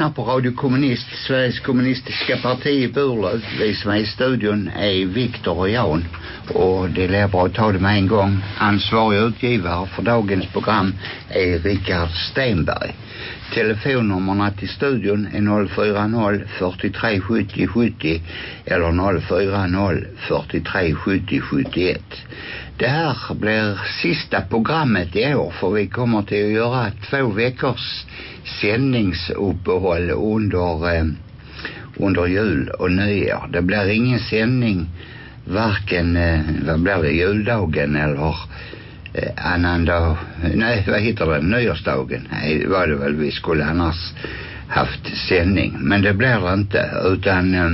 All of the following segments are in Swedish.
Lyssnar på Radio Kommunist, Sveriges kommunistiska parti i Burlöv. Vi som är i studion är Viktor och Jan. Och det är bra att ta det med en gång. Ansvarig utgivare för dagens program är Richard Stenberg. Telefonnummerna till studion är 040 43 70 70 eller 040 43 70 71. Det här blir sista programmet i år för vi kommer till att göra två veckors sändningsuppehåll under, eh, under jul och nyår. Det blir ingen sändning varken, eh, vad blir det, juldagen eller Eh, annandag, nej vad heter det, nyårsdagen. Nej, var det väl vi skulle annars haft sändning. Men det blir det inte utan eh,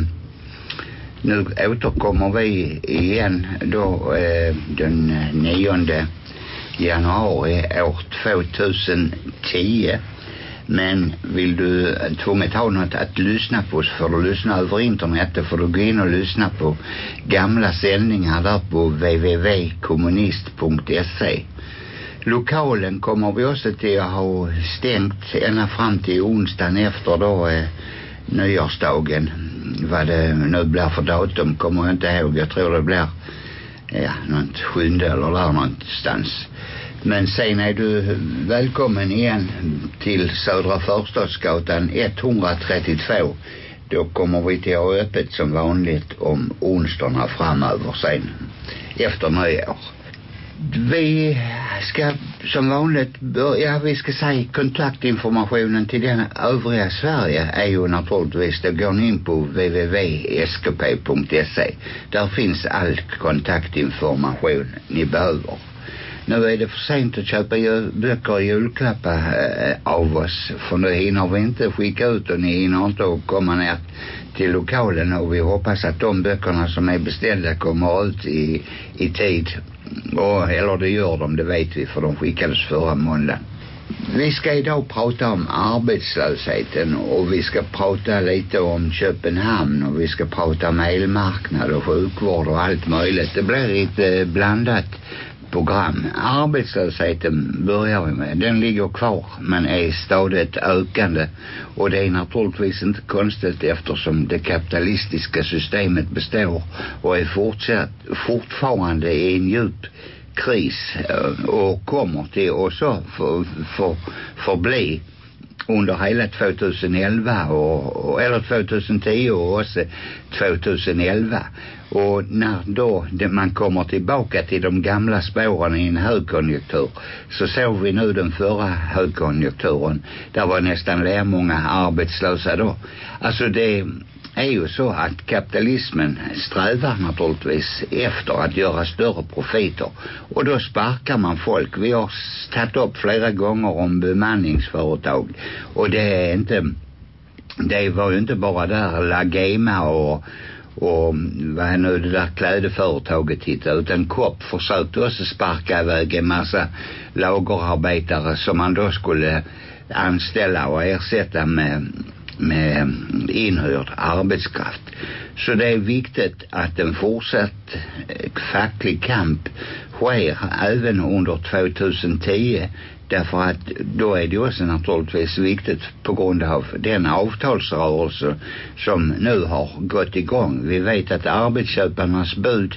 nu återkommer vi igen då eh, den eh, 9 januari år 2010 men vill du tvunget ha något att lyssna på så får du lyssna över internet. Då får du gå in och lyssna på gamla sändningar där på www.kommunist.se. Lokalen kommer vi också till att ha stängt ända fram till onsdagen efter då eh, nyårsdagen. Vad det nu blir för datum kommer jag inte ihåg. Jag tror det blir ja, något sjunde eller där någonstans. Men sen är du välkommen igen till Södra Förstadsgatan 132. Då kommer vi till att ha öppet som vanligt om onsdagarna framöver sen efter nyår. Vi ska som vanligt börja, vi ska säga kontaktinformationen till den övriga Sverige är ju naturligtvis, då går ni in på www.skp.se. Där finns all kontaktinformation ni behöver. Nu är det för sent att köpa böcker och julklappar av oss. För nu hinner vi inte skicka ut och ni hinner inte att komma ner till lokalen och vi hoppas att de böckerna som är beställda kommer ut i, i tid. Och, eller det gör de, det vet vi för de skickades förra måndagen. Vi ska idag prata om arbetslösheten och vi ska prata lite om Köpenhamn och vi ska prata om elmarknad och sjukvård och allt möjligt. Det blir lite blandat program. Arbetslösheten börjar vi med. Den ligger kvar men är stadigt ökande. Och det är naturligtvis inte konstigt eftersom det kapitalistiska systemet består och är fortsatt, fortfarande i en djup kris eh, och kommer till också för, för, förbli under hela 2011 och, och, eller 2010 och också 2011 och när då det, man kommer tillbaka till de gamla spåren i en högkonjunktur så såg vi nu den förra högkonjunkturen. Där var nästan lär många arbetslösa då. Alltså det är ju så att kapitalismen strävar naturligtvis efter att göra större profiter och då sparkar man folk. Vi har tagit upp flera gånger om bemanningsföretag och det är inte det var ju inte bara där Lagema och och vad är nu det där klädeföretaget hittade utan Kopp försökte också sparka iväg en massa lagerarbetare som man då skulle anställa och ersätta med med inhörd arbetskraft. Så det är viktigt att en fortsatt eh, facklig kamp sker även under 2010 därför att då är det också naturligtvis viktigt på grund av den avtalsrörelse som nu har gått igång. Vi vet att arbetsköparnas bud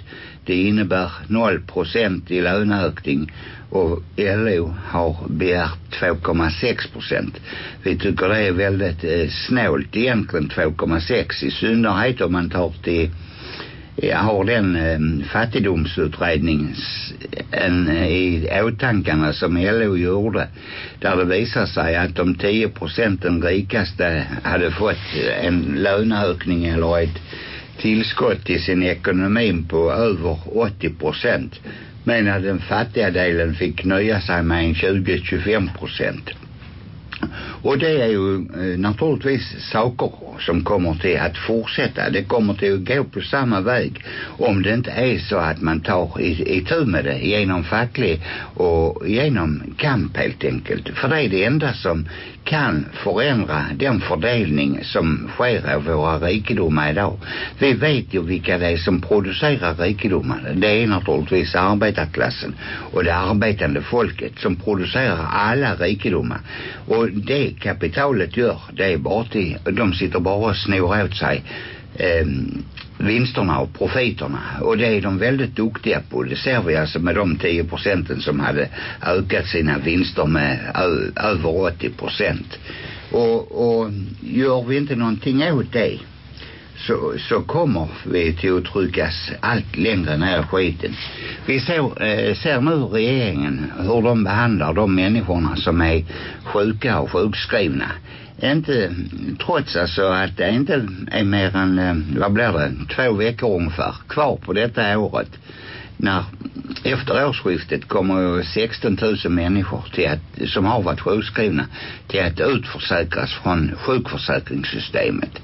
det innebär 0 procent i löneökning och LO har begärt 2,6 procent. Vi tycker det är väldigt eh, snålt egentligen 2,6 i synnerhet om man tar till jag har den eh, fattigdomsutredningen eh, i åtankarna som LO gjorde där det visar sig att de 10 procenten rikaste hade fått en löneökning eller ett tillskott i sin ekonomi på över 80 procent medan den fattiga delen fick nöja sig med en 20-25 procent. Och det är ju eh, naturligtvis saker som kommer till att fortsätta. Det kommer till att gå på samma väg om det inte är så att man tar i, i tur med det genom facklig och genom kamp helt enkelt. För det är det enda som kan förändra den fördelning som sker av våra rikedomar idag. Vi vet ju vilka det är som producerar rikedomarna. Det är naturligtvis arbetarklassen och det arbetande folket som producerar alla rikedomar. Och det kapitalet gör, det är bara till, de sitter bara och snor åt sig eh, vinsterna och profiterna. Och det är de väldigt duktiga på. Det ser vi alltså med de 10 procenten som hade ökat sina vinster med över 80 procent. Och, och gör vi inte någonting åt det så, så kommer vi till att tryckas allt längre ner i skiten. Vi ser, eh, ser nu regeringen hur de behandlar de människorna som är sjuka och sjukskrivna inte, trots alltså att det inte är mer än, eh, vad blir det, två veckor ungefär kvar på detta året. När efter årsskiftet kommer 16 000 människor till att, som har varit sjukskrivna till att utförsäkras från sjukförsäkringssystemet.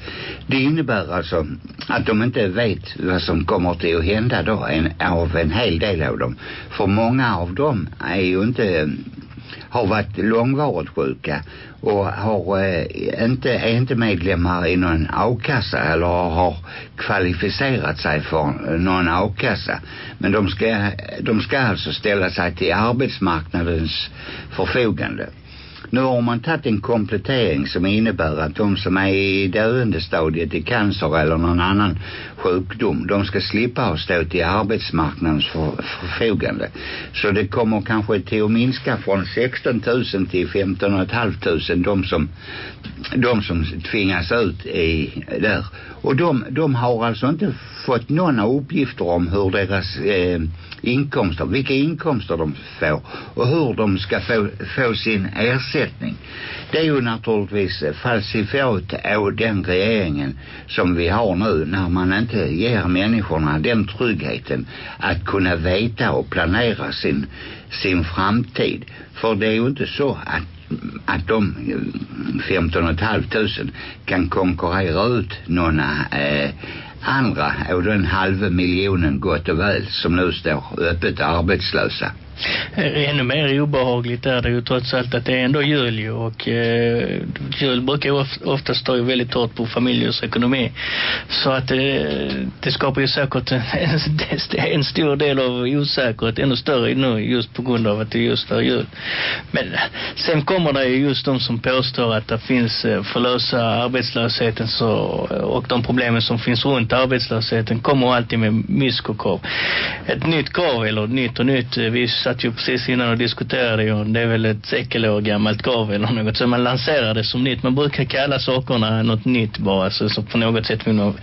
Det innebär alltså att de inte vet vad som kommer till att hända då en, av en hel del av dem. För många av dem är ju inte har varit långvarigt sjuka och har eh, inte, är inte medlemmar i någon avkassa eller har kvalificerat sig för någon avkassa. Men de ska, de ska alltså ställa sig till arbetsmarknadens förfogande. Nu har man tagit en komplettering som innebär att de som är i döendestadiet i cancer eller någon annan sjukdom, de ska slippa att stå till arbetsmarknadens för, förfogande. Så det kommer kanske till att minska från 16 000 till 15 500 de som, de som tvingas ut i där. Och de, de har alltså inte fått några uppgifter om hur deras eh, inkomster, vilka inkomster de får och hur de ska få, få sin ersättning. Det är ju naturligtvis falsifiat av den regeringen som vi har nu när man inte ger människorna den tryggheten att kunna veta och planera sin, sin framtid. För det är ju inte så att att de eh, 15 500 kan konkurrera ut några eh, andra och den halva miljonen gott och väl som nu står öppet arbetslösa. Ännu mer obehagligt är det ju trots allt att det är ändå jul ju och eh, jul brukar ju ofta stå ju väldigt hårt på familjers ekonomi. Så att det, eh, det skapar ju säkert en, en stor del av osäkerhet ännu större nu just på grund av att det just är jul. Men eh, sen kommer det ju just de som påstår att det finns eh, förlösa lösa arbetslösheten så, och de problemen som finns runt arbetslösheten kommer alltid med myskokrav ett nytt krav eller nytt och nytt eh, vi satt ju precis innan och diskuterade ju, det är väl ett sekelår gammalt gav eller något så man lanserar det som nytt. Man brukar kalla sakerna något nytt bara så, så på något sätt vill man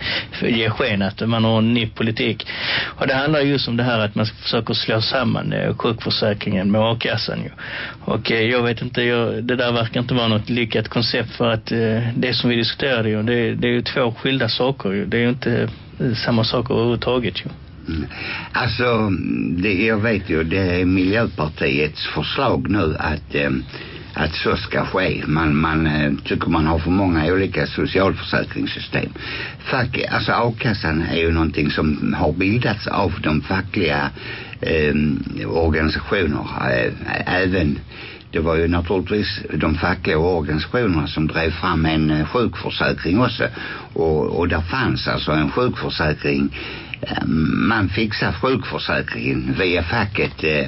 ge sken att man har en ny politik. Och det handlar just om det här att man försöker slå samman eh, sjukförsäkringen med a-kassan ju. Och eh, jag vet inte, jag, det där verkar inte vara något lyckat koncept för att eh, det som vi diskuterade ju, det, det är ju två skilda saker ju. Det är ju inte eh, samma saker överhuvudtaget ju. Mm. Alltså, det, jag vet ju, det är Miljöpartiets förslag nu att, eh, att så ska ske. Man, man eh, tycker man har för många olika socialförsäkringssystem. Fack, alltså a-kassan är ju någonting som har bildats av de fackliga eh, organisationer. Eh, även det var ju naturligtvis de fackliga organisationerna som drev fram en eh, sjukförsäkring också. Och, och där fanns alltså en sjukförsäkring Eh, man fixar sjukförsäkringen via facket eh,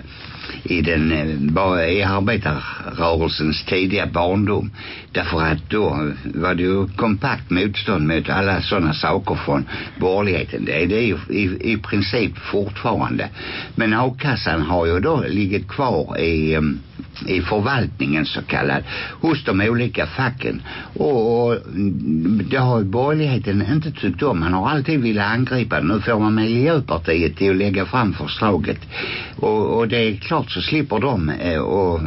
i den eh, i arbetarrörelsens tidiga barndom. Därför att då var det ju kompakt motstånd mot alla sådana saker från borgerligheten. Det är det ju i, i princip fortfarande. Men a-kassan har ju då ligget kvar i um, i förvaltningen så kallad hos de olika facken. Och, och det har borgerligheten inte tyckt om. Man har alltid velat angripa nu får man Miljöpartiet till att lägga fram förslaget och, och det är klart så slipper de eh, och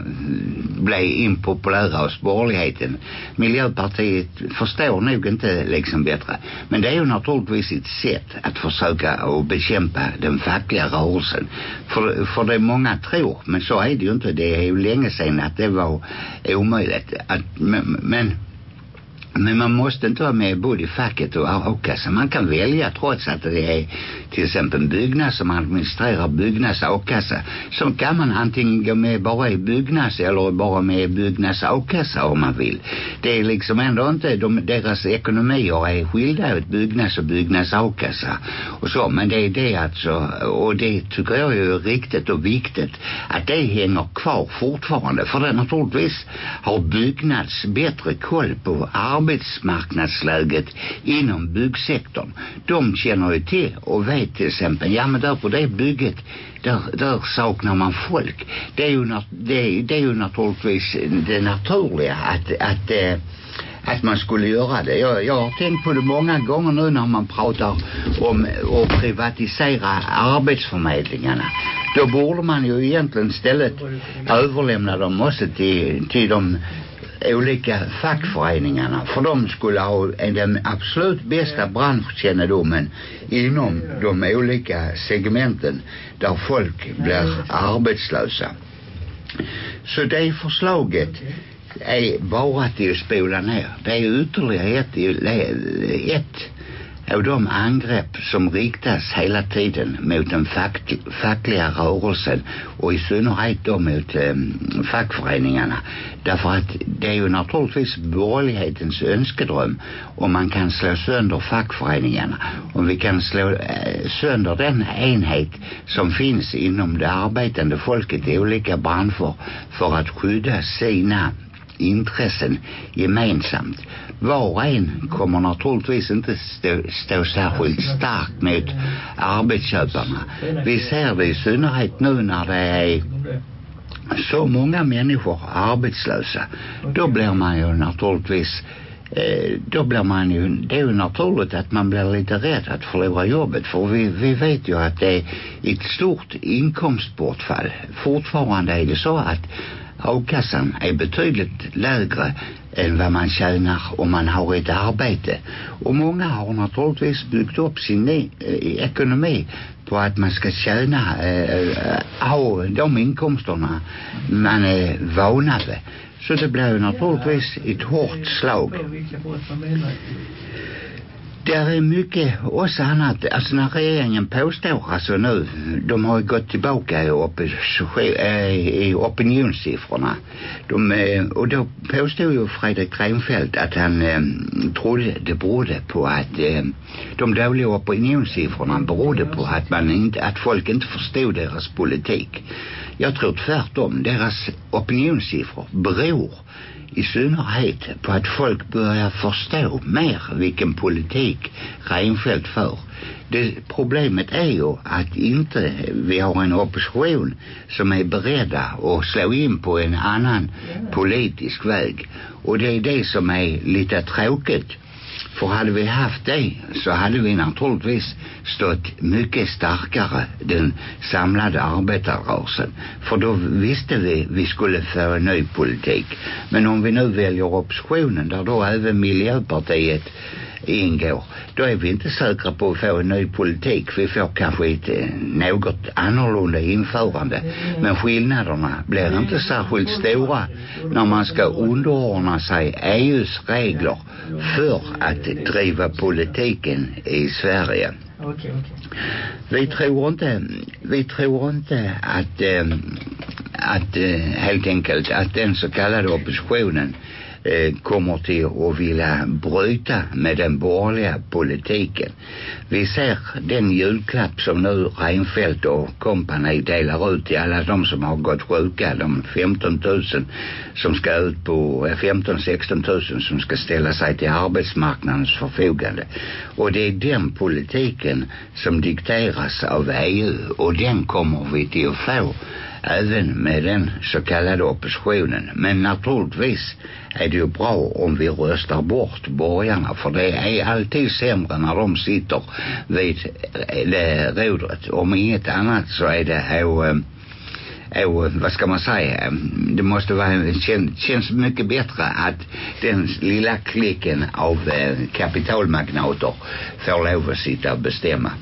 bli impopulära hos borgerligheten. Miljöpartiet förstår nog inte liksom bättre. Men det är ju naturligtvis ett sätt att försöka att bekämpa den fackliga rörelsen. För, för det många tror men så är det ju inte. Det är ju länge sedan att det var omöjligt att, men, men men man måste inte vara med både i facket och a-kassa. Man kan välja trots att det är till exempel en byggnad som administrerar byggnads a-kassa. Så kan man antingen gå med bara i byggnads eller bara med i byggnads a-kassa om man vill. Det är liksom ändå inte, de, deras ekonomier är skilda åt byggnads och byggnads a-kassa och så. Men det är det alltså, och det tycker jag är riktigt och viktigt att det hänger kvar fortfarande. För det naturligtvis har byggnads bättre koll på arbetsmarknadsläget inom byggsektorn. De känner ju till och vet till exempel, ja men där på det bygget där, där saknar man folk. Det är ju, det, det är ju naturligtvis det naturliga att, att eh, att man skulle göra det. Jag, jag har tänkt på det många gånger nu när man pratar om att privatisera arbetsförmedlingarna. Då borde man ju egentligen istället överlämna dem också till, till de olika fackföreningarna för de skulle ha den absolut bästa branschkännedomen inom de olika segmenten där folk blir arbetslösa. Så det förslaget är bara till att spola ner. Det är ytterligare ett, ett av de angrepp som riktas hela tiden mot den fack, fackliga rörelsen och i synnerhet då mot eh, fackföreningarna. Därför att det är ju naturligtvis borgerlighetens önskedröm om man kan slå sönder fackföreningarna. Om vi kan slå eh, sönder den enhet som finns inom det arbetande folket i olika branscher för att skydda sina intressen gemensamt. Var och en kommer naturligtvis inte stå, stå särskilt starkt mot arbetsköparna. Vi ser det i synnerhet nu när det är så många människor arbetslösa. Då blir man ju naturligtvis eh, då blir man ju, det är ju naturligt att man blir lite rädd att förlora jobbet för vi, vi vet ju att det är ett stort inkomstbortfall. Fortfarande är det så att a-kassan är betydligt lägre än vad man tjänar om man har ett arbete. Och många har naturligtvis byggt upp sin e eh, ekonomi på att man ska tjäna eh, eh ha de inkomsterna man är vana vid. Så det blir ju naturligtvis ett hårt slag. Det är mycket också annat. Alltså när regeringen påstår alltså nu, de har gått tillbaka i, opposition eh, i opinionssiffrorna. De, eh, och då påstod ju Fredrik Reinfeldt att han eh, trodde det berodde på att eh, de dåliga opinionssiffrorna berodde på att man inte, att folk inte förstod deras politik. Jag tror tvärtom. Deras opinionssiffror beror i synnerhet på att folk börjar förstå mer vilken politik Reinfeldt för. Det, problemet är ju att inte vi har en opposition som är beredda att slå in på en annan politisk väg. Och det är det som är lite tråkigt. För hade vi haft det så hade vi naturligtvis stått mycket starkare den samlade arbetarrörelsen. För då visste vi vi skulle få en ny politik. Men om vi nu väljer oppositionen där då även Miljöpartiet ingår då är vi inte säkra på att få en ny politik. Vi får kanske ett eh, något annorlunda införande. Men skillnaderna blir inte särskilt stora när man ska underordna sig EUs regler för att driva politiken i Sverige. Vi tror inte, vi tror inte att, äh, att äh, helt enkelt att den så kallade oppositionen eh, kommer till att vilja bryta med den borgerliga politiken. Vi ser den julklapp som nu Reinfeldt och kompani delar ut till alla de som har gått sjuka, de 15 000 som ska ut på eh, 15-16 000 som ska ställa sig till arbetsmarknadens förfogande. Och det är den politiken som dikteras av EU och den kommer vi till att få även med den så kallade oppositionen. Men naturligtvis är det ju bra om vi röstar bort borgarna för det är alltid sämre när de sitter vid eh, det rodret. Om inget annat så är det och, och vad ska man säga det måste vara känns, känns mycket bättre att den lilla klicken av eh, kapitalmagnater får lov att sitta och bestämma.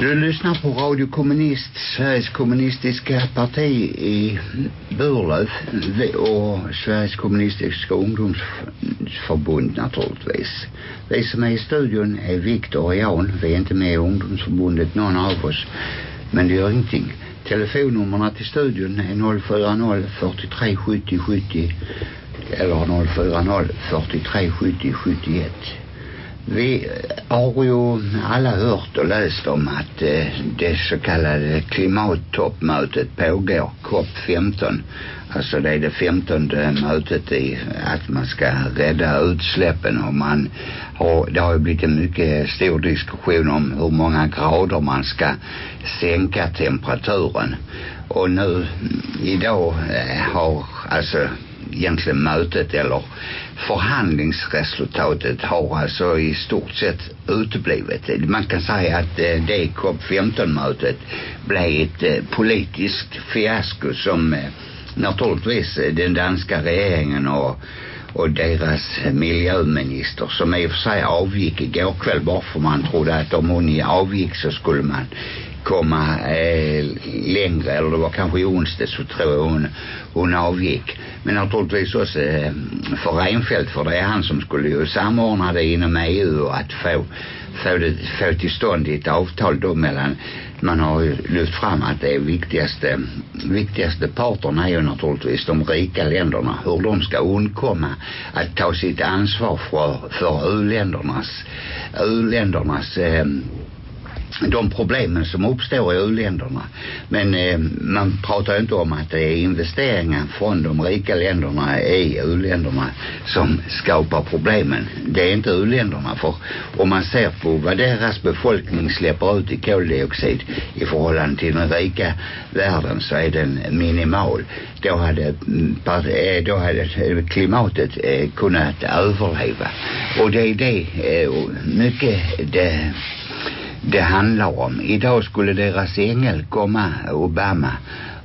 Du lyssnar på Radio Kommunist, Sveriges kommunistiska parti i Burlöv och Sveriges kommunistiska ungdomsförbund naturligtvis. Vi som är i studion är Viktor och Jan. Vi är inte med i ungdomsförbundet någon av oss. Men det gör ingenting. Telefonnummerna till studion är 040 43 70 70 eller 040 43 70 71. Vi har ju alla hört och läst om att eh, det så kallade klimattoppmötet pågår, COP15. Alltså det är det femtonde mötet i att man ska rädda utsläppen och man har, det har ju blivit en mycket stor diskussion om hur många grader man ska sänka temperaturen. Och nu idag eh, har alltså egentligen mötet eller förhandlingsresultatet har alltså i stort sett uteblivit. Man kan säga att eh, det COP15-mötet blev ett eh, politiskt fiasko som eh, naturligtvis eh, den danska regeringen och och deras miljöminister som i och för sig avgick igår kväll bara för man trodde att om hon avgick så skulle man komma eh, längre eller det var kanske i onsdag så tror jag hon, hon avgick. Men naturligtvis också eh, för Reinfeldt för det är han som skulle ju samordna det inom EU och att få, få, det, få till stånd ett avtal då mellan man har ju lyft fram att det viktigaste viktigaste parterna är ju naturligtvis de rika länderna hur de ska undkomma att ta sitt ansvar för, för u-ländernas u-ländernas eh, de problemen som uppstår i u-länderna. Men eh, man pratar inte om att det är investeringar från de rika länderna i u-länderna som skapar problemen. Det är inte u-länderna för om man ser på vad deras befolkning släpper ut i koldioxid i förhållande till den rika världen så är den minimal. Då hade, mm, eh, då hade klimatet eh, kunnat överleva. Och det är det eh, mycket det det handlar om. Idag skulle deras ängel komma, Obama,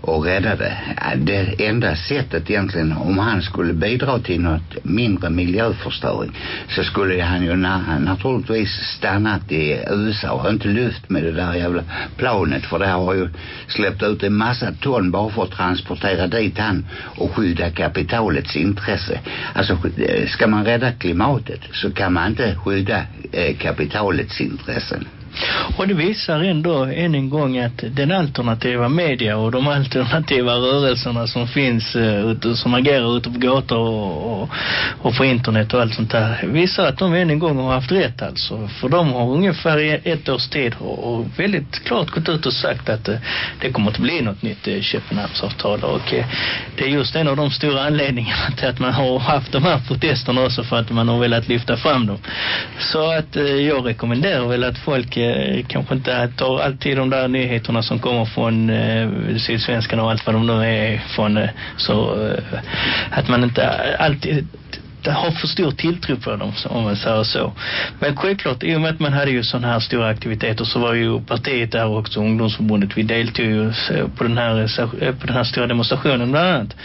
och rädda det. Det enda sättet egentligen om han skulle bidra till något mindre miljöförstöring så skulle han ju na naturligtvis stannat i USA och inte lyft med det där jävla planet för det har ju släppt ut en massa ton bara för att transportera dit han och skydda kapitalets intresse. Alltså eh, ska man rädda klimatet så kan man inte skydda eh, kapitalets intressen. Och det visar ändå än en gång att den alternativa media och de alternativa rörelserna som finns eh, ute, som agerar ute på gator och, och, och på internet och allt sånt där visar att de än en gång har haft rätt alltså. För de har ungefär ett års tid och, och väldigt klart gått ut och sagt att eh, det kommer att bli något nytt eh, Köpenhamnsavtal och det är just en av de stora anledningarna till att man har haft de här protesterna också för att man har velat lyfta fram dem. Så att jag rekommenderar väl att folk eh, kanske inte tar alltid de där nyheterna som kommer från eh, Sydsvenskan och allt vad de nu är från eh, så eh, att man inte alltid har för stor tilltro på dem om man säger så. Men självklart i och med att man hade ju sådana här stora aktiviteter så var ju partiet där också ungdomsförbundet vi deltog ju eh, på den här eh, på den här stora demonstrationen bland annat.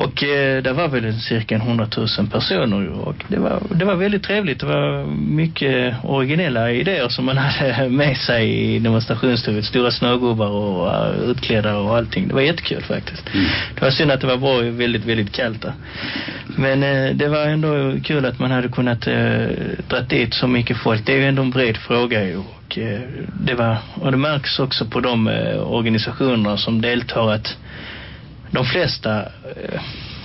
Och eh, det var väl cirka 100 000 personer och det var, det var väldigt trevligt. Det var mycket originella idéer som man hade med sig i demonstrationståget. Stora snögubbar och uh, utklädda och allting. Det var jättekul faktiskt. Mm. Det var synd att det var bra väldigt, väldigt kallt där. Men eh, det var ändå kul att man hade kunnat eh, dra dit så mycket folk. Det är ju ändå en bred fråga ju. Och, eh, det var, och det märks också på de eh, organisationerna som deltar att de flesta eh,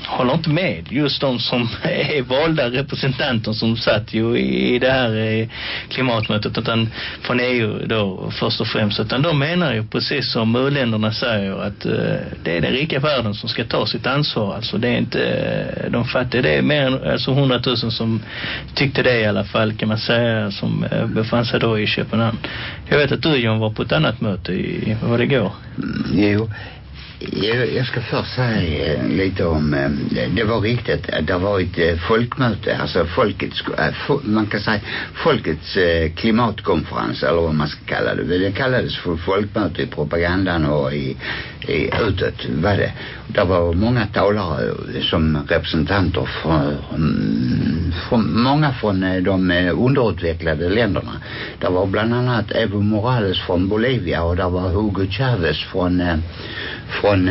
håller inte med. Just de som är valda representanter som satt ju i det här eh, klimatmötet utan från EU då först och främst. Utan de menar ju precis som u-länderna säger att eh, det är den rika världen som ska ta sitt ansvar. Alltså det är inte eh, de fattiga det. Är mer än alltså hundratusen som tyckte det i alla fall kan man säga som eh, befann sig då i Köpenhamn. Jag vet att du John var på ett annat möte i, vad det går mm, jo jag, jag ska först säga eh, lite om eh, det var riktigt eh, det var ett folkmöte alltså folkets man kan säga folkets klimatkonferens eller vad man ska kalla det. Det kallades för folkmöte i propagandan och i, utåt var det. Det var många talare som representanter från, från många från de underutvecklade länderna. Det var bland annat Evo Morales från Bolivia och det var Hugo Chavez från från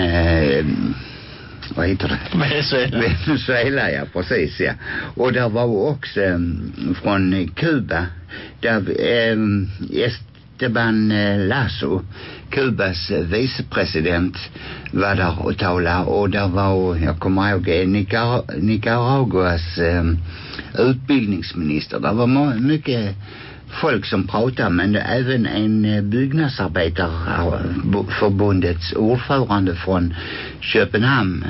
vad heter det? Venezuela. Venezuela, ja precis ja. Och där var också um, från Kuba där um, Esteban Lasso Kubas vicepresident var där och talade och där var, jag kommer ihåg eh, Nicar Nicaraguas eh, utbildningsminister. Det var mycket folk som pratar men även en eh, byggnadsarbetarförbundets eh, ordförande från Köpenhamn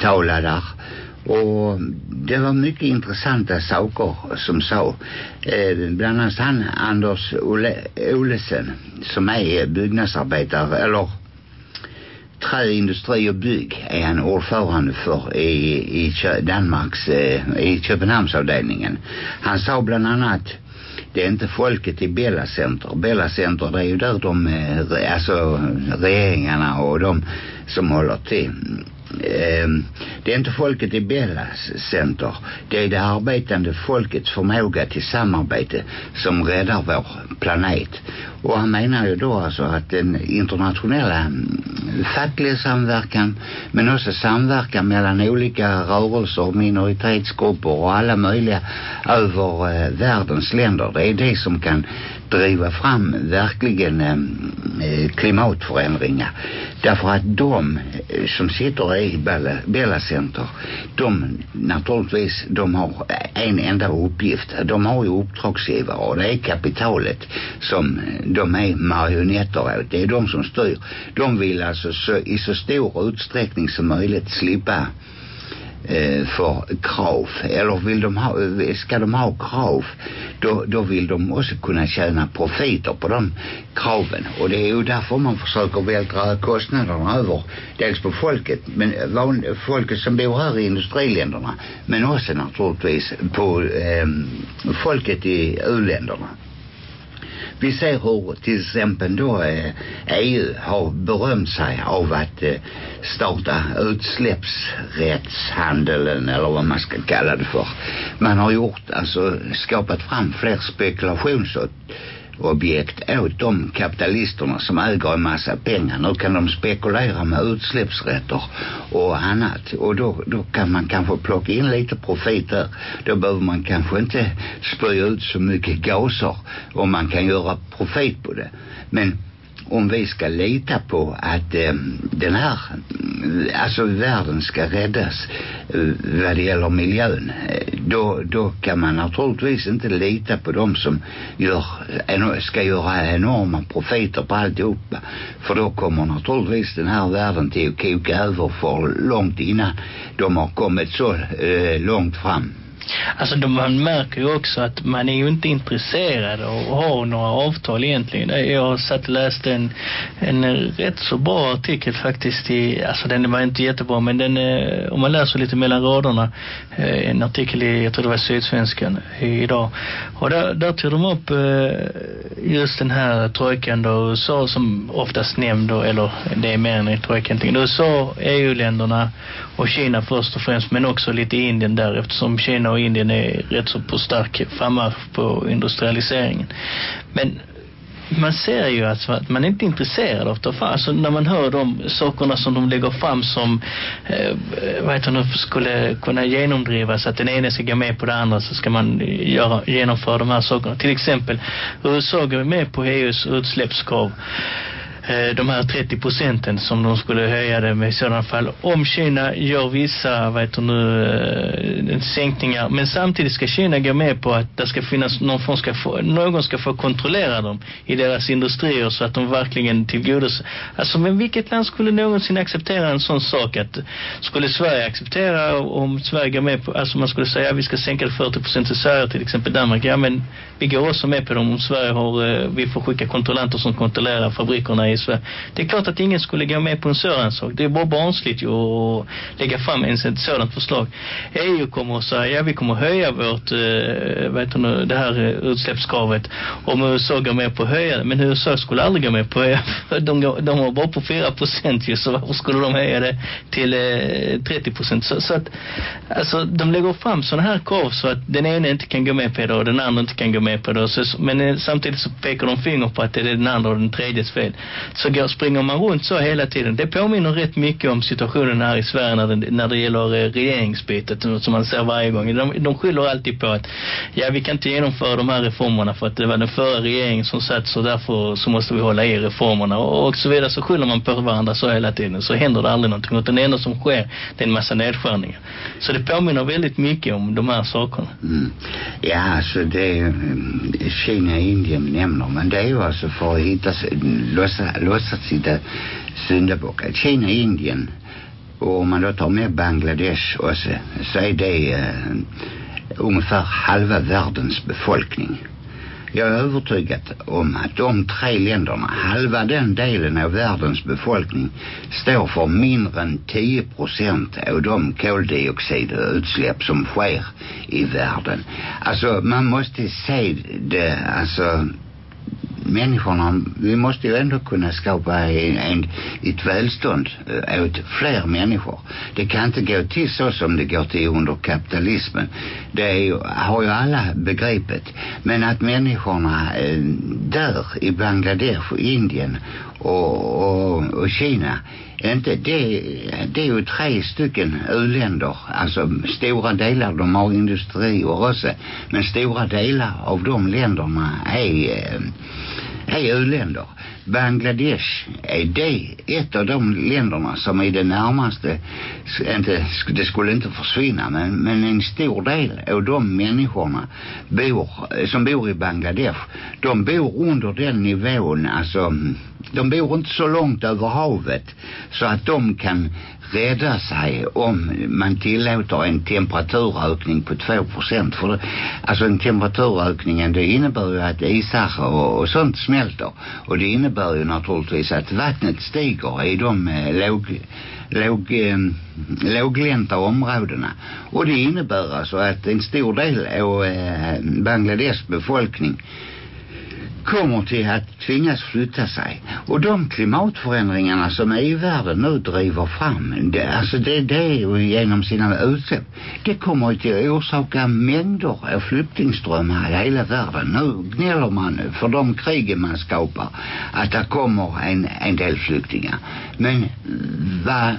talade där och det var mycket intressanta saker som sa eh, bland annat han Anders Ole, Olesen som är byggnadsarbetare eller träindustri och bygg är han ordförande för i, i Danmarks eh, i Köpenhamnsavdelningen han sa bland annat det är inte folket i Bella Center. Bella Center det är ju där de, eh, alltså regeringarna och de som håller till. Ehm, det är inte folket i Bellas Center. Det är det arbetande folkets förmåga till samarbete som räddar vår planet. Och han menar ju då alltså att den internationella mm, fackliga samverkan men också samverkan mellan olika rörelser och minoritetsgrupper och alla möjliga över eh, världens länder. Det är det som kan driva fram verkligen eh, eh klimatförändringar. Därför att de eh, som sitter i Bella, Bella Center, de naturligtvis, de har en enda uppgift. De har ju uppdragsgivare och det är kapitalet som eh, de är marionetter åt. Det är de som styr. De vill alltså så, i så stor utsträckning som möjligt slippa eh, för krav eller vill de ha, eh, ska de ha krav då, då vill de också kunna tjäna profiter på de kraven och det är ju därför man försöker vältra kostnaderna över dels på folket men eh, van, folket som bor här i industriländerna men också naturligtvis på eh, folket i uländerna vi ser hur till exempel då eh, EU har berömt sig av att eh, starta utsläppsrättshandeln eller vad man ska kalla det för. Man har gjort, alltså skapat fram fler spekulations objekt åt de kapitalisterna som äger en massa pengar. Nu kan de spekulera med utsläppsrätter och annat. Och då, då kan man kanske plocka in lite profit där. Då behöver man kanske inte spöja ut så mycket gaser om man kan göra profit på det. Men om vi ska lita på att eh, den här alltså världen ska räddas eh, vad det gäller miljön eh, då, då kan man naturligtvis inte lita på dem som gör, ska göra enorma profiter på alltihopa. För då kommer naturligtvis den här världen till att koka över för långt innan de har kommit så eh, långt fram. Alltså de, man märker ju också att man är ju inte intresserad av att ha några avtal egentligen. Jag satt och läste en, en rätt så bra artikel faktiskt i, alltså den var inte jättebra men den, eh, om man läser lite mellan raderna eh, en artikel i, jag tror det var Sydsvenskan idag. Och där, där tog de upp eh, just den här trojkan då USA som oftast nämnd eller det är mer än en trojka USA, EU-länderna och Kina först och främst men också lite Indien där eftersom Kina och Indien är rätt så på stark frammarsch på industrialiseringen. Men man ser ju alltså att man är inte intresserad av det. Alltså när man hör de sakerna som de lägger fram som eh, vad heter det, skulle kunna genomdrivas att den ena ska gå med på det andra så ska man göra, genomföra de här sakerna. Till exempel USA går med på EUs utsläppskrav Eh, de här 30 procenten som de skulle höja det med i sådana fall. Om Kina gör vissa vad heter nu, eh, sänkningar men samtidigt ska Kina gå med på att det ska finnas någon, form ska få, någon ska få kontrollera dem i deras industrier så att de verkligen tillgodos. Alltså men vilket land skulle någonsin acceptera en sån sak att skulle Sverige acceptera om Sverige går med på, alltså man skulle säga att vi ska sänka 40 procent i Sverige till exempel Danmark, ja men vi går också med på dem om Sverige har, eh, vi får skicka kontrollanter som kontrollerar fabrikerna i Sverige. Det är klart att ingen skulle gå med på en sådan sak. Det är bara barnsligt ju att lägga fram ens ett sådant förslag. EU kommer att säga, ja vi kommer att höja vårt, eh, vad heter nu, det här eh, utsläppskravet om USA går med på att höja det. Men USA skulle aldrig gå med på att höja. De, går, de var bara på 4 procent ju, så varför skulle de höja det till eh, 30 procent? Så, så att, alltså de lägger fram sådana här krav så att den ena inte kan gå med på det och den andra inte kan gå med på det. Så, men eh, samtidigt så pekar de finger på att det är den andra och den tredjes fel. Så går, springer man runt så hela tiden. Det påminner rätt mycket om situationen här i Sverige när det, när det gäller eh, regeringsbytet som man ser varje gång. De, de skyller alltid på att ja, vi kan inte genomföra de här reformerna för att det var den förra regeringen som satt så därför så måste vi hålla i reformerna och, och så vidare. Så skyller man på varandra så hela tiden. Så händer det aldrig någonting. Utan det enda som sker det är en massa nedskärningar. Så det påminner väldigt mycket om de här sakerna. Mm. Ja, alltså det är Kina och Indien nämner, men det är ju alltså för att hitta, låtsas, låtsas hitta eh, syndabockar. Kina och Indien och om man då tar med Bangladesh också så är det eh, ungefär halva världens befolkning. Jag är övertygad om att de tre länderna, halva den delen av världens befolkning, står för mindre än 10 procent av de koldioxidutsläpp som sker i världen. Alltså man måste se det, alltså människorna, vi måste ju ändå kunna skapa en, en, ett välstånd eh, åt fler människor. Det kan inte gå till så som det går till under kapitalismen. Det är ju, har ju alla begreppet. Men att människorna eh, dör i Bangladesh och Indien och, och, och Kina inte, det, det är ju tre stycken uländer alltså stora delar de har industrier också men stora delar av de länderna är eh, är uländer. Bangladesh är det ett av de länderna som är det närmaste inte, det skulle inte försvinna men, men en stor del av de människorna bor, som bor i Bangladesh de bor under den nivån alltså de bor inte så långt över havet så att de kan rädda sig om man tillåter en temperaturökning på 2 procent. För det, alltså en temperaturökning det innebär ju att isar och, och sånt smälter. Och det innebär ju naturligtvis att vattnet stiger i de eh, låg, låg, eh, låglänta områdena. Och det innebär alltså att en stor del av eh, Bangladesh befolkning kommer till att tvingas flytta sig. Och de klimatförändringarna som EU-världen nu driver fram, det, alltså det, det är genom sina utsläpp, det kommer till att orsaka mängder av flyktingströmmar i hela världen. Nu gnäller man för de krigen man skapar, att det kommer en, en del flyktingar. Men vad,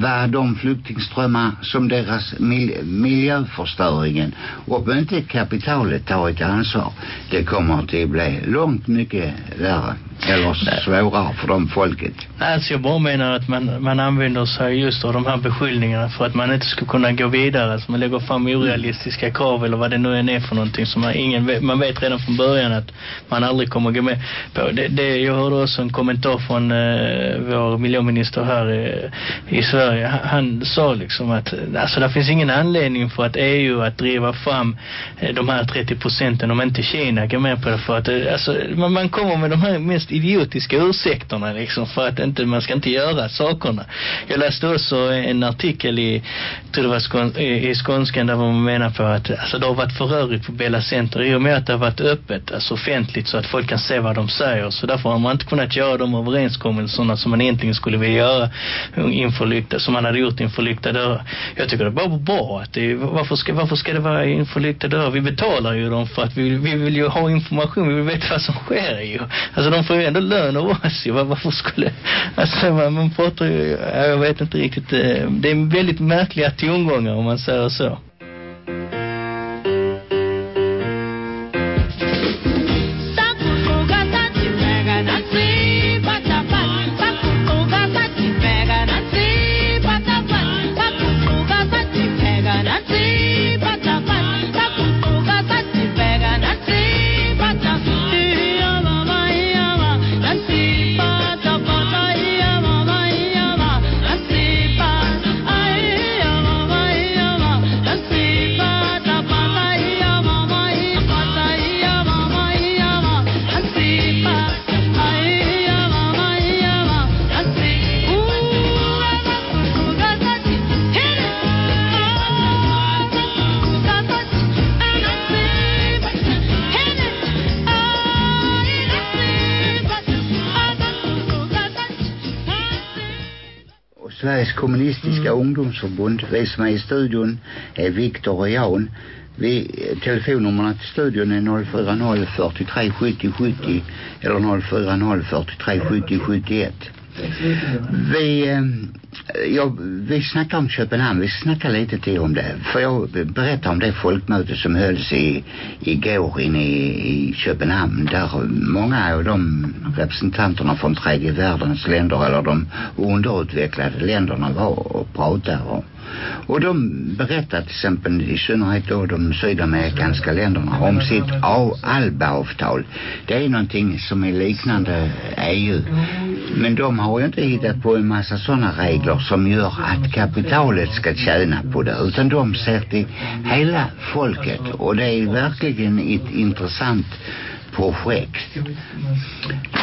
vad de flyktingströmmar som deras mil, miljöförstöringen och inte kapitalet tar ett ansvar, det kommer till att bli långt mycket värre eller svårare för de folket. Alltså jag bara menar att man, man använder sig just av de här beskyllningarna för att man inte ska kunna gå vidare. Alltså man lägger fram orealistiska krav eller vad det nu än är för någonting som man, ingen vet, man vet redan från början att man aldrig kommer gå med på. Det, det, jag hörde också en kommentar från eh, vår miljöminister här i, i Sverige. Han, han sa liksom att alltså det finns ingen anledning för att EU att driva fram eh, de här 30 procenten om inte Kina går med på det för att eh, alltså, man, man kommer med de här mest idiotiska ursäkterna liksom för att inte, man ska inte göra sakerna. Jag läste också en artikel i, tror det var skån, i, i Skånskan där man menar på att alltså, det har varit förrörigt på Bella Center i och med att det har varit öppet, alltså offentligt så att folk kan se vad de säger. Så därför har man inte kunnat göra de överenskommelserna som man egentligen skulle vilja göra inför lyckta, som man hade gjort inför lyckta dörrar. Jag tycker det är bara bra att det, varför ska, varför ska det vara inför lyckta dörrar? Vi betalar ju dem för att vi, vi vill ju ha information, vi vill veta vad som sker ju. Alltså de får ju ändå lön och oss ju. Varför skulle... Alltså man, man pratar ju... Jag vet inte riktigt. Eh, det är väldigt märkliga tongångar om man säger så. Kommunistiska mm. ungdomsförbund. Vi som är i studion är Viktor och Jan. Vi, telefonnummerna till studion är 040 43 70 70 eller 040 43 70 71. Vi, eh, jag ja, vi snackar om Köpenhamn. Vi snackar lite till om det. För jag berätta om det folkmöte som hölls i, igår inne i, i Köpenhamn. Där många av de representanterna från tredje världens länder eller de underutvecklade länderna var och pratade om och de berättar till exempel i synnerhet då de sydamerikanska länderna om sitt ALBA-avtal. Det är någonting som är liknande EU. Men de har ju inte hittat på en massa sådana regler som gör att kapitalet ska tjäna på det. Utan de ser till hela folket. Och det är verkligen ett intressant projekt.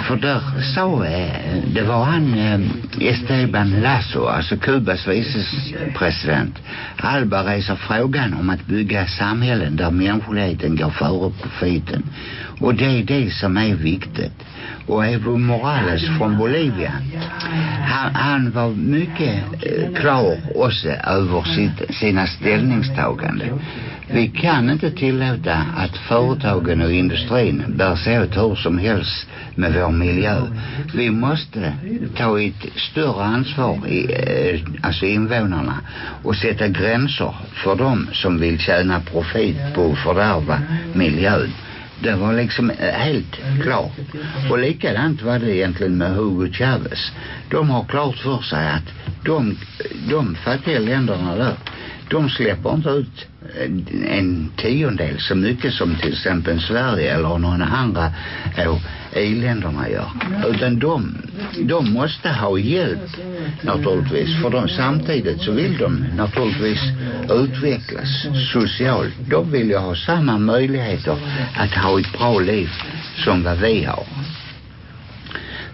För där sa, eh, det var han eh, Esteban Lasso, alltså Kubas vicepresident. Alba reser frågan om att bygga samhällen där mänskligheten går före profiten. Och det är det som är viktigt. Och Evo Morales från Bolivia, han, han var mycket eh, klar också över sitt, sina ställningstaganden. Vi kan inte tillåta att företagen och industrin bär sig åt hur som helst med vår miljö. Vi måste ta ett större ansvar i, eh, alltså invånarna och sätta gränser för dem som vill tjäna profit på att fördärva miljön. Det var liksom eh, helt klart. Och likadant var det egentligen med Hugo Chavez. De har klart för sig att de, de fattiga länderna där, de släpper inte ut en tiondel så mycket som till exempel Sverige eller någon andra i-länderna gör. Utan de, de måste ha hjälp naturligtvis. För de, samtidigt så vill de naturligtvis utvecklas socialt. De vill ju ha samma möjligheter att ha ett bra liv som vad vi har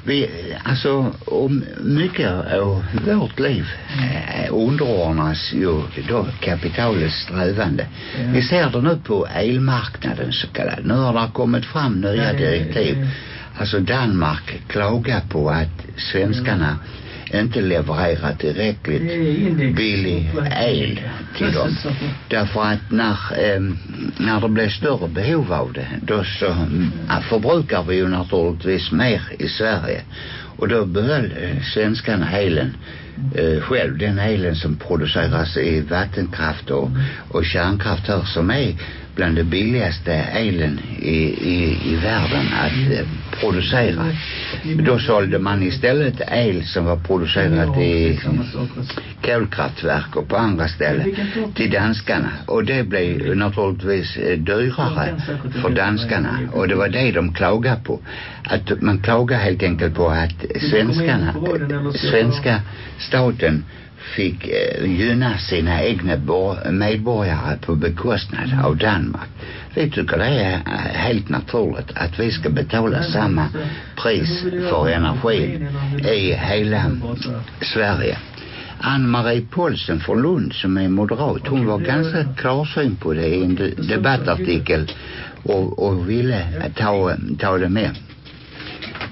vi, alltså om mycket av vårt liv eh, underordnas ju då kapitalets strävande. Ja. Vi ser det nu på elmarknaden så kallad. Nu har det kommit fram nya direktiv. Alltså Danmark klagar på att svenskarna inte levererar tillräckligt billig el till dem. Därför att när, eh, när det blir större behov av det då så äh, förbrukar vi ju naturligtvis mer i Sverige. Och då behöll eh, svenskarna elen eh, själv. Den elen som produceras i vattenkraft och, och kärnkraft här som är bland det billigaste elen i, i, i världen att eh, producera. Då sålde man istället el som var producerat i kolkraftverk och på andra ställen till danskarna. Och det blev naturligtvis eh, dyrare för danskarna. Och det var det de klagade på. Att man klagar helt enkelt på att svenskarna, svenska staten fick eh, gynna sina egna medborgare på bekostnad av Danmark. Vi tycker det är eh, helt naturligt att vi ska betala samma pris för energin i hela Sverige. Ann-Marie Paulsen från Lund som är moderat hon var ganska klarsynt på det i en debattartikel och, och ville ta, ta det med.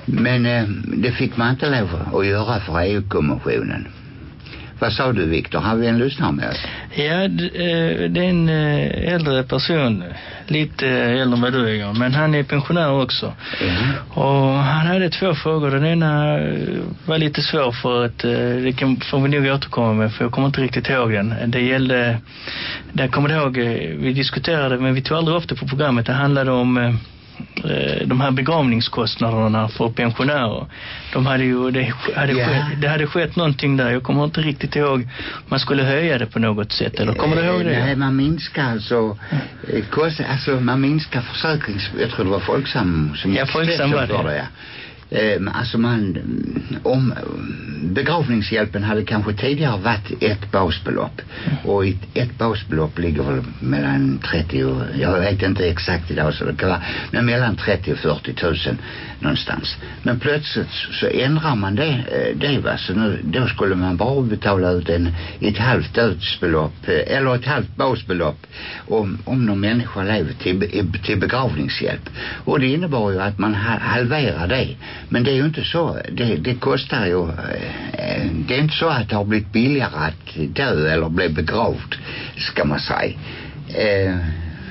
Men eh, det fick man inte lov att göra för EU-kommissionen. Vad sa du Viktor? Har vi en lyssnare med oss? Ja, eh, det är en eh, äldre person. Lite äldre än vad du är, men han är pensionär också. Mm. Och han hade två frågor. Den ena eh, var lite svår för att det kan, får vi nog återkomma med för jag kommer inte riktigt ihåg den. Det gällde, där kommer du ihåg, vi diskuterade men vi tog aldrig upp det på programmet. Det handlade om Eh, de här begravningskostnaderna för pensionärer. De hade ju, det hade, yeah. skett, det hade skett någonting där. Jag kommer inte riktigt ihåg man skulle höja det på något sätt. Eller kommer du ihåg det? Nej, man minskar alltså, eh, kost, alltså man minskar försäkrings... Jag tror det var Folksam som... Ja, Folksam var det. det ja eh, alltså man om begravningshjälpen hade kanske tidigare varit ett basbelopp. Och ett, ett basbelopp ligger väl mellan 30 och jag vet inte exakt idag så det kan vara men mellan 30 och 40 tusen någonstans. Men plötsligt så ändrar man det, eh, det va. Så nu, då skulle man bara betala ut en, ett halvt dödsbelopp eh, eller ett halvt basbelopp om, om någon människa lever till, till begravningshjälp. Och det innebar ju att man halverar det men det är ju inte så, det, det kostar ju, øh, øh, det är inte så att det har blivit billigare att dö eller bli begravd, ska man säga. Eh, øh,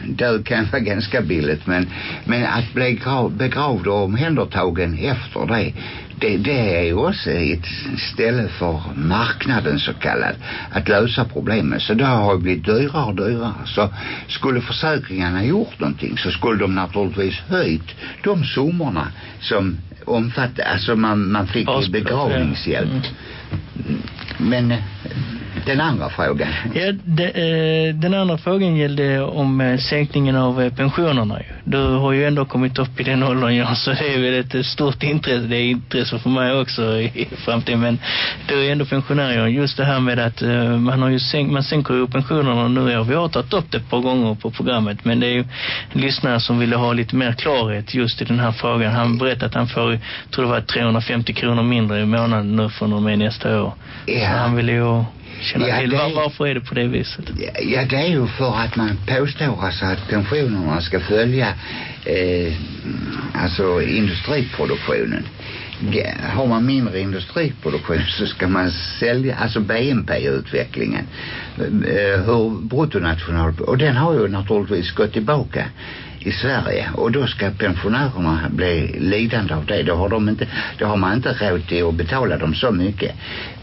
död kan vara ganska billigt men, men att bli begravd och omhändertagen efter det det, det är ju också ett ställe för marknaden så kallad att lösa problemen så det har ju blivit dyrare och dyrare så skulle försäkringarna gjort någonting så skulle de naturligtvis höjt de summorna som omfattar alltså man, man fick i begravningshjälp mm. men den andra frågan. Ja, de, eh, den andra frågan gällde om eh, sänkningen av eh, pensionerna. Du har ju ändå kommit upp i den åldern, ja, så det är väl ett stort intresse. Det är intresse för mig också i, framtiden. Men du är ändå pensionär. Just det här med att eh, man har ju sänkt, man sänker ju pensionerna nu. Ja, vi har tagit upp det ett par gånger på programmet. Men det är ju en lyssnare som ville ha lite mer klarhet just i den här frågan. Han berättade att han får, tror det var 350 kronor mindre i månaden nu från och med nästa år. Ja. Så han ville ju ja, till. Det, Varför är det på det viset? Ja, ja, det är ju för att man påstår alltså att pensionerna ska följa eh, alltså industriproduktionen. Har man mindre industriproduktion så ska man sälja, alltså BNP-utvecklingen. Eh, hur bruttonational, och den har ju naturligtvis gått tillbaka i Sverige och då ska pensionärerna bli lidande av det. Då har, de inte, då har man inte råd till att betala dem så mycket.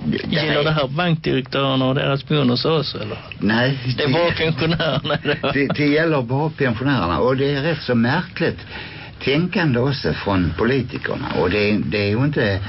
Det Gäller det här bankdirektörerna och deras bonus också eller? Nej. Det är bara pensionärerna. Det, det gäller bara pensionärerna och det är rätt så märkligt tänkande också från politikerna och det, det är ju inte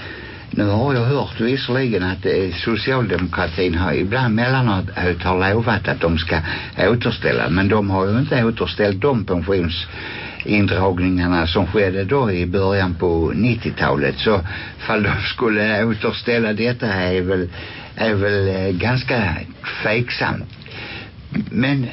nu har jag hört visserligen att eh, socialdemokratin har ibland mellanåt har lovat att de ska återställa men de har ju inte återställt de pensionsindragningarna som skedde då i början på 90-talet så fall de skulle återställa detta är väl, är väl eh, ganska tveksamt. Men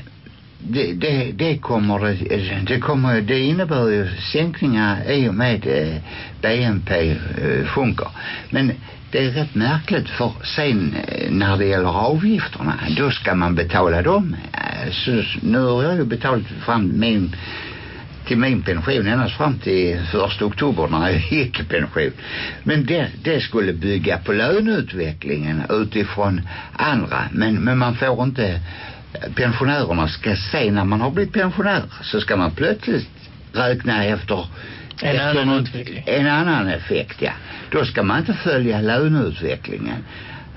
det, det, det kommer det kommer det innebär ju sänkningar i och med eh, BNP eh, sjunker men det är rätt märkligt för sen eh, när det gäller avgifterna då ska man betala dem eh, så nu har jag ju betalat fram min till min pension endast fram till första oktober när jag gick i pension. Men det, det skulle bygga på löneutvecklingen utifrån andra. Men, men man får inte pensionärerna ska se när man har blivit pensionär så ska man plötsligt räkna efter en efter annan utveckling. En annan effekt, ja. Då ska man inte följa löneutvecklingen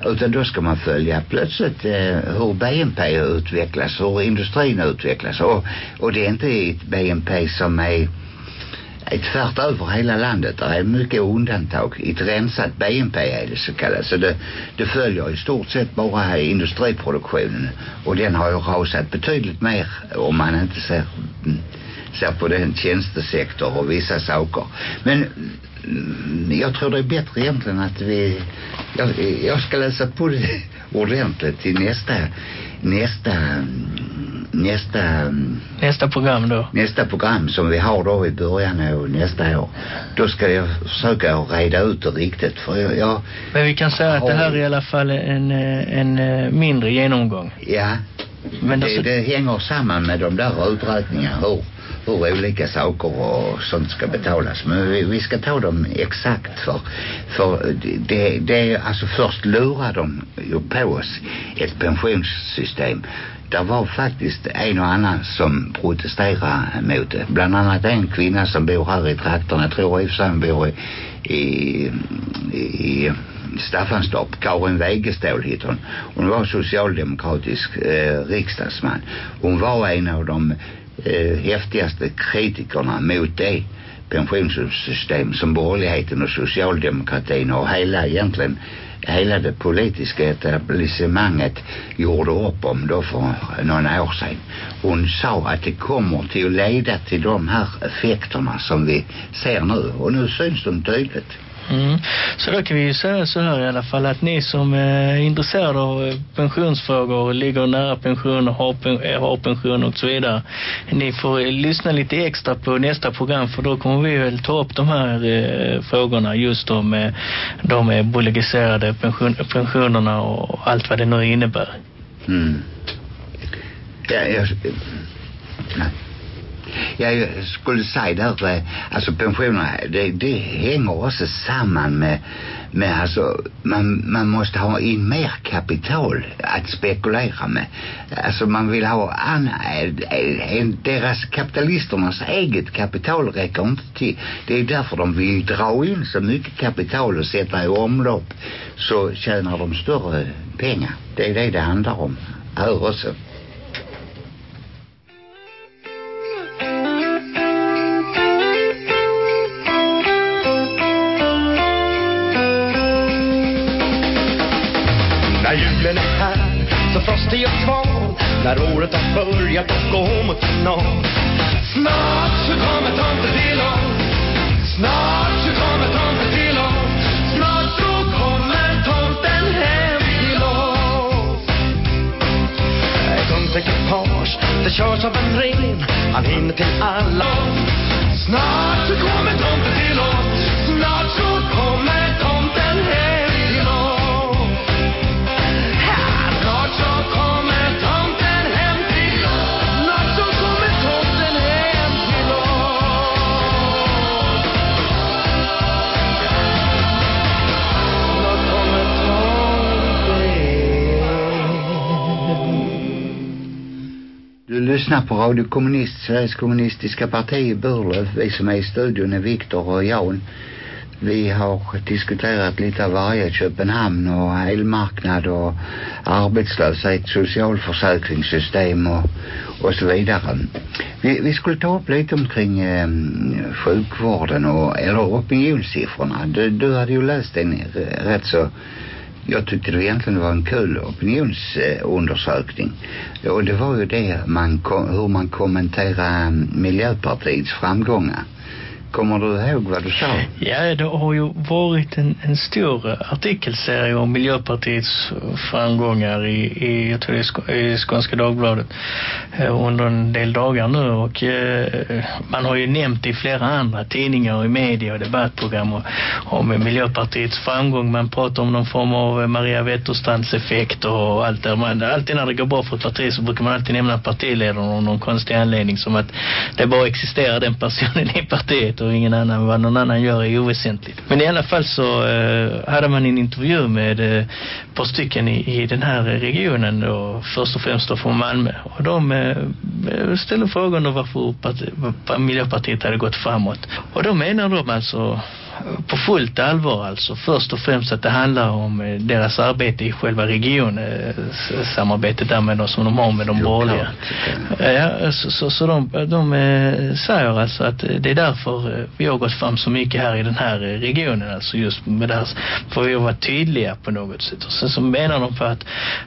utan då ska man följa plötsligt eh, hur BNP utvecklas, hur industrin utvecklas och, och det är inte ett BNP som är tvärt över hela landet. Det är mycket undantag. Ett rensat BNP är det så kallat. Så det, det följer i stort sett bara industriproduktionen. Och den har ju rasat betydligt mer om man inte ser, ser på den tjänstesektor och vissa saker. Men jag tror det är bättre egentligen att vi jag, jag ska läsa på det ordentligt till nästa nästa nästa nästa program då? nästa program som vi har då i början av nästa år. Då ska jag försöka reda ut det riktigt för jag, jag men vi kan säga att det här är i alla fall en, en, en mindre genomgång. Ja. Men det, så... det hänger samman med de där uträkningarna hur hur olika saker och sånt ska betalas. Men vi, vi ska ta dem exakt för, för det, det är alltså först lurar de ju på oss ett pensionssystem. Det var faktiskt en och annan som protesterade mot det. Bland annat en kvinna som bor här i trakterna. Jag tror i och bor i, i, i Staffanstorp, Karin Wegestål heter hon. Hon var socialdemokratisk eh, riksdagsman. Hon var en av de eh, häftigaste kritikerna mot det pensionssystem som borgerligheten och socialdemokratin och hela egentligen hela det politiska etablissemanget gjorde upp om då för några år sedan. Hon sa att det kommer till att leda till de här effekterna som vi ser nu och nu syns de tydligt. Mm. Så då kan vi ju säga så här i alla fall att ni som är intresserade av pensionsfrågor pensionsfrågor ligger nära pension och har, eh, har pension och så vidare. Ni får eh, lyssna lite extra på nästa program för då kommer vi väl ta upp de här eh, frågorna just om eh, de är bolagiserade pension, pensionerna och allt vad det nu innebär. Mm. Ja, jag, nej. Jag skulle säga där, øh, alltså pensionerna, det, det hänger också samman med, med alltså, man, man måste ha in mer kapital att spekulera med. Alltså man vill ha an, en, deras kapitalisternas eget kapital räcker inte till. Det är därför de vill dra in så mycket kapital och sätta i omlopp så tjänar de större pengar. Det är det det handlar om här också. Så frostig och sval När året har börjat och går mot final Snart så kommer tomten till oss. Snart så kommer tomten till oss. Snart så kommer tomten hem till oss. Ett ungt ekipage, det körs av en ren. Han hinner till alla. Snart så kommer tomten till oss. Du lyssnar på Radio Kommunist, Sveriges kommunistiska parti i Burlöv. Vi som är i studion är Viktor och Jan. Vi har diskuterat lite av varje Köpenhamn och elmarknad och arbetslöshet, socialförsäkringssystem och, och så vidare. Vi, vi skulle ta upp lite omkring eh, sjukvården och, eller opinionssiffrorna. Du, du hade ju läst en rätt så jag tyckte det egentligen var en kul opinionsundersökning. Och det var ju det man, kom, hur man kommenterar Miljöpartiets framgångar. Kommer du ihåg vad du sa? Ja, det har ju varit en, en stor artikelserie om Miljöpartiets framgångar i, i jag tror det är i Skånska Dagbladet eh, under en del dagar nu och eh, man har ju nämnt i flera andra tidningar och i media och debattprogram och, om Miljöpartiets framgång. Man pratar om någon form av eh, Maria Wetterstrands effekt och allt där. Man, alltid när det går bra för ett parti så brukar man alltid nämna partiledaren av någon konstig anledning som att det bara existerar den personen i partiet och ingen annan, vad någon annan gör är oväsentligt. Men i alla fall så eh, hade man en intervju med eh, ett par stycken i, i den här regionen då, först och främst då från Malmö. Och de eh, ställde frågan då varför parti, Miljöpartiet hade gått framåt. Och då menar de alltså på fullt allvar alltså. Först och främst att det handlar om eh, deras arbete i själva regionen, eh, samarbetet där med de som de har med de borgerliga. Ja, så, så, så de, de eh, säger alltså att det är därför vi har gått fram så mycket här i den här regionen, alltså just med det här, för vi har varit tydliga på något sätt. Och sen så menar de för att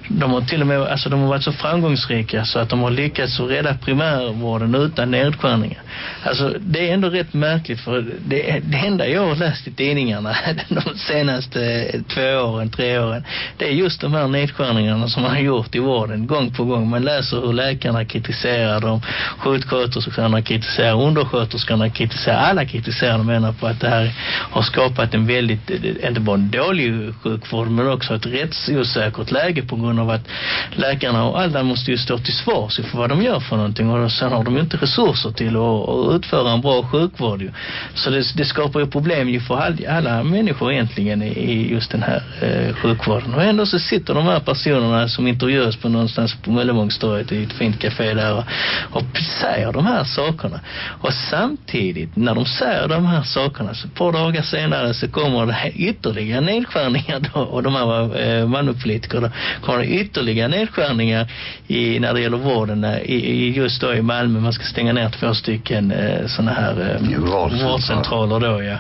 de har till och med, alltså de har varit så framgångsrika så att de har lyckats att rädda primärvården utan nedskärningar. Alltså det är ändå rätt märkligt för det, det enda jag har läst i tidningarna de senaste två åren, tre åren, det är just de här nedskärningarna som man har gjort i vården gång på gång. Man läser hur läkarna kritiserar dem, sjuksköterskorna kritiserar, undersköterskorna kritiserar, alla kritiserar och menar på att det här har skapat en väldigt, inte bara en dålig sjukvård men också ett rättsosäkert läge på grund av att läkarna och alla måste ju stå till svars för vad de gör för någonting och sen har de ju inte resurser till att, att utföra en bra sjukvård ju. Så det, det skapar ju problem ju för all, alla människor egentligen i, i just den här eh, sjukvården. Och ändå så sitter de här personerna som intervjuas på någonstans på Möllevångstorget i ett fint café där och, och säger de här sakerna. Och samtidigt när de säger de här sakerna så ett par dagar senare så kommer det ytterligare nedskärningar då, och de här eh, Malmöpolitiker då kommer det ytterligare nedskärningar i, när det gäller vården där, i, i just då i Malmö man ska stänga ner två stycken eh, sådana här eh, Vårdcentral. vårdcentraler då ja.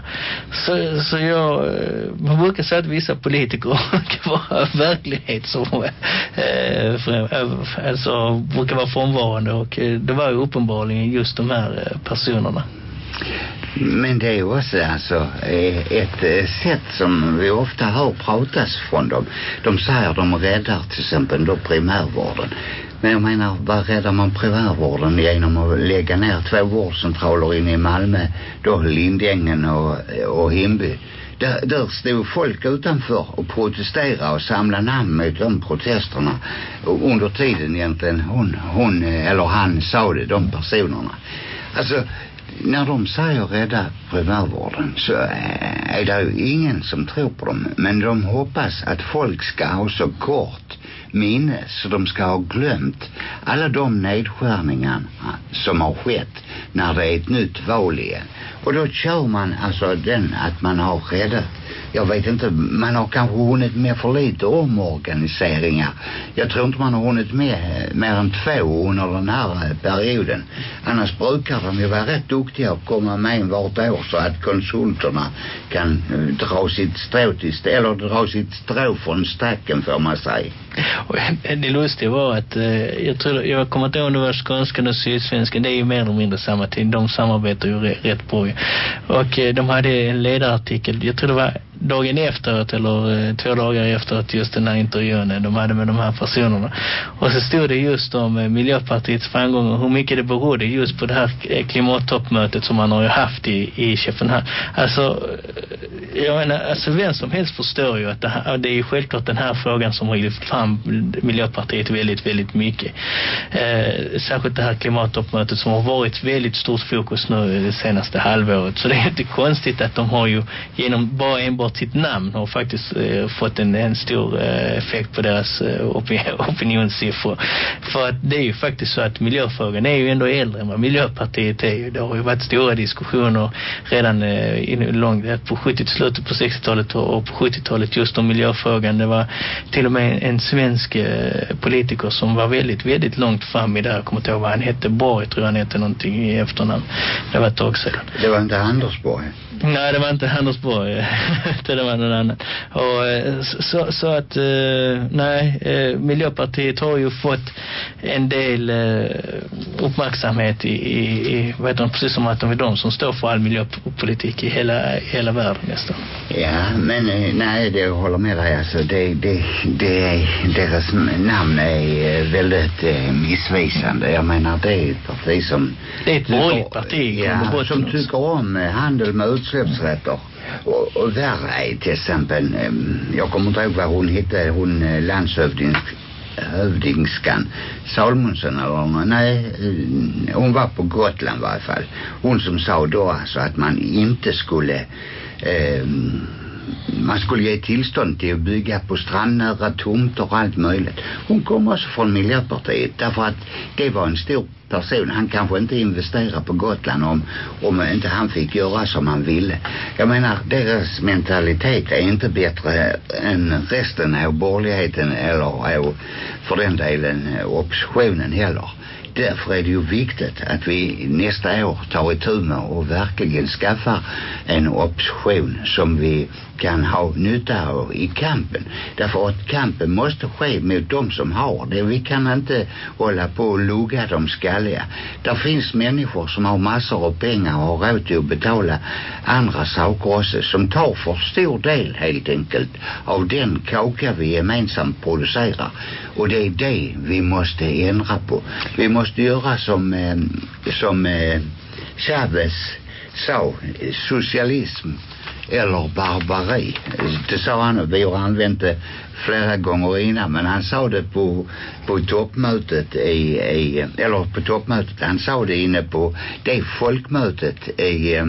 Så, så jag, eh, man brukar säga att vissa politiker kan vara verklighet som eh, för, eh, alltså brukar vara frånvarande och eh, det var ju uppenbarligen just de här personerna. Men det är ju också alltså ett sätt som vi ofta hör pratas från dem. De säger de räddar till exempel då primärvården. Men jag menar, vad räddar man primärvården genom att lägga ner två vårdcentraler inne i Malmö, då Lindängen och, och Himby. Där, där stod folk utanför och protesterade och samlade namn mot de protesterna. Och under tiden egentligen hon, hon eller han sa det, de personerna Alltså, när de säger rädda primärvården så är det ju ingen som tror på dem. Men de hoppas att folk ska ha så kort minne så de ska ha glömt alla de nedskärningar som har skett när det är ett nytt val igen. Och då kör man alltså den att man har räddat jag vet inte, man har kanske hunnit med för lite omorganiseringar. Jag tror inte man har hunnit med mer än två under den här eh, perioden. Annars brukar de ju vara rätt duktiga att komma med en vart år så att konsulterna kan eh, dra sitt strå till, eller dra sitt strå från stacken får man säga. Det lustiga var att eh, jag tror, jag kommer inte ihåg om det var skånskan och sydsvenskan, det är ju mer eller mindre samma tid, de samarbetar ju rätt bra och eh, de hade en ledarartikel, jag tror det var dagen efteråt eller eh, två dagar efteråt just den här intervjun eh, de hade med de här personerna. Och så stod det just om eh, Miljöpartiets framgångar, hur mycket det berodde just på det här klimattoppmötet som man har ju haft i, i Köpenhamn. Alltså, jag menar, alltså vem som helst förstår ju att det, här, det är ju självklart den här frågan som har lyft fram Miljöpartiet väldigt, väldigt mycket. Eh, särskilt det här klimattoppmötet som har varit väldigt stort fokus nu det senaste halvåret. Så det är inte konstigt att de har ju genom bara enbart sitt namn har faktiskt eh, fått en, en stor eh, effekt på deras eh, opinionssiffror. För att det är ju faktiskt så att miljöfrågan är ju ändå äldre än vad Miljöpartiet är ju. Det har ju varit stora diskussioner redan eh, långt på 70 slutet på 60-talet och, och på 70-talet just om miljöfrågan. Det var till och med en svensk eh, politiker som var väldigt, väldigt långt fram i det här. Jag kommer inte ihåg vad han hette. Borg tror jag han hette någonting i efternamn. Det var ett tag sedan. Det var inte Anders Borg? Nej, det var inte Anders Borg. det var någon annan. Och, eh, så, så att, eh, nej, eh, Miljöpartiet har ju fått en del uppmärksamhet i, i, heter det, precis som att de är de som står för all miljöpolitik i hela, hela världen nästan. Ja, men nej, det håller med dig. Alltså, det, det, det deras namn är väldigt missvisande. Jag menar, det är ett parti som... Det är ett borgerligt parti. Ja, som tycker om handel med utsläppsrätter. Och, och där är till exempel, ehm, jag kommer inte ihåg vad hon hette, hon eh, landshövdingskan hövdingskan Salmonsen eller nej eh, hon var på Gotland i varje fall hon som sa då alltså att man inte skulle eh, man skulle ge tillstånd till att bygga på strandnära tomter och allt möjligt. Hon kom också från Miljöpartiet därför att det var en stor person. Han kanske inte investerar på Gotland om, om inte han fick göra som han ville. Jag menar, deras mentalitet är inte bättre än resten av borgerligheten eller av, för den delen oppositionen heller. Därför är det ju viktigt att vi nästa år tar itu med och verkligen skaffar en opposition som vi kan ha nytta av i kampen. Därför att kampen måste ske mot de som har det. Vi kan inte hålla på och lugga de skalliga. Där finns människor som har massor av pengar och har råd till att betala andra saker också som tar för stor del helt enkelt av den kaka vi gemensamt producerar. Och det är det vi måste ändra på. Vi måste göra som, eh, som eh, Chavez sa, socialism eller barbari. Det sa han och vi har använt det flera gånger innan men han sa det på, på toppmötet i, i eller på toppmötet han sa det inne på det folkmötet i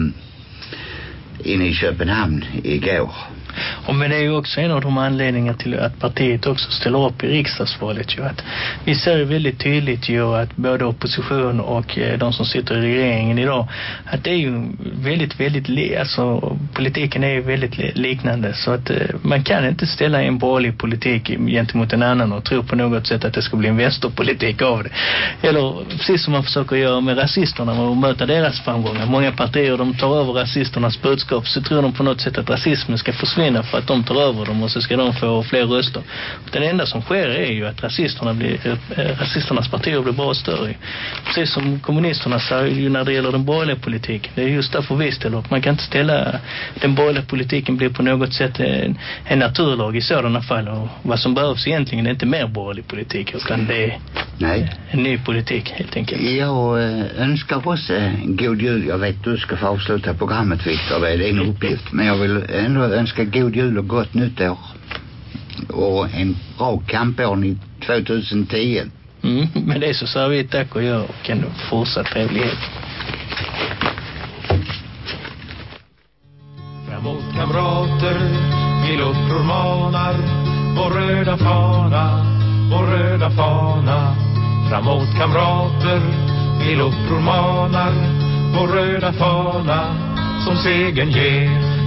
inne i Köpenhamn igår och men det är ju också en av de anledningarna till att partiet också ställer upp i riksdagsvalet ju att vi ser ju väldigt tydligt ju att både opposition och eh, de som sitter i regeringen idag att det är ju väldigt, väldigt li alltså politiken är ju väldigt liknande så att eh, man kan inte ställa en borgerlig politik gentemot en annan och tro på något sätt att det ska bli en vänsterpolitik av det. Eller precis som man försöker göra med rasisterna och möta deras framgångar. Många partier de tar över rasisternas budskap så tror de på något sätt att rasismen ska försvinna försvinna för att de tar över dem och så ska de få fler röster. Den enda som sker är ju att rasisterna blir, äh, rasisternas partier blir bara större. Precis som kommunisterna säger ju när det gäller den borgerliga politiken. Det är just därför vi ställer upp. Man kan inte ställa den borgerliga politiken blir på något sätt en, en naturlag i sådana fall. Och vad som behövs egentligen är inte mer borgerlig politik utan det är Nej. en ny politik helt enkelt. Jag önskar oss god jul. Jag vet du ska få avsluta programmet Victor. Det är din uppgift. Men jag vill ändå önska god jul och gott nytt år. Och en bra kampår 2010. Mm, men det så säger vi tack och gör och en fortsatt trevlighet. Framåt kamrater, till uppror manar Vår röda fana, vår röda fana Framåt kamrater, till uppror manar Vår röda fana som segern ger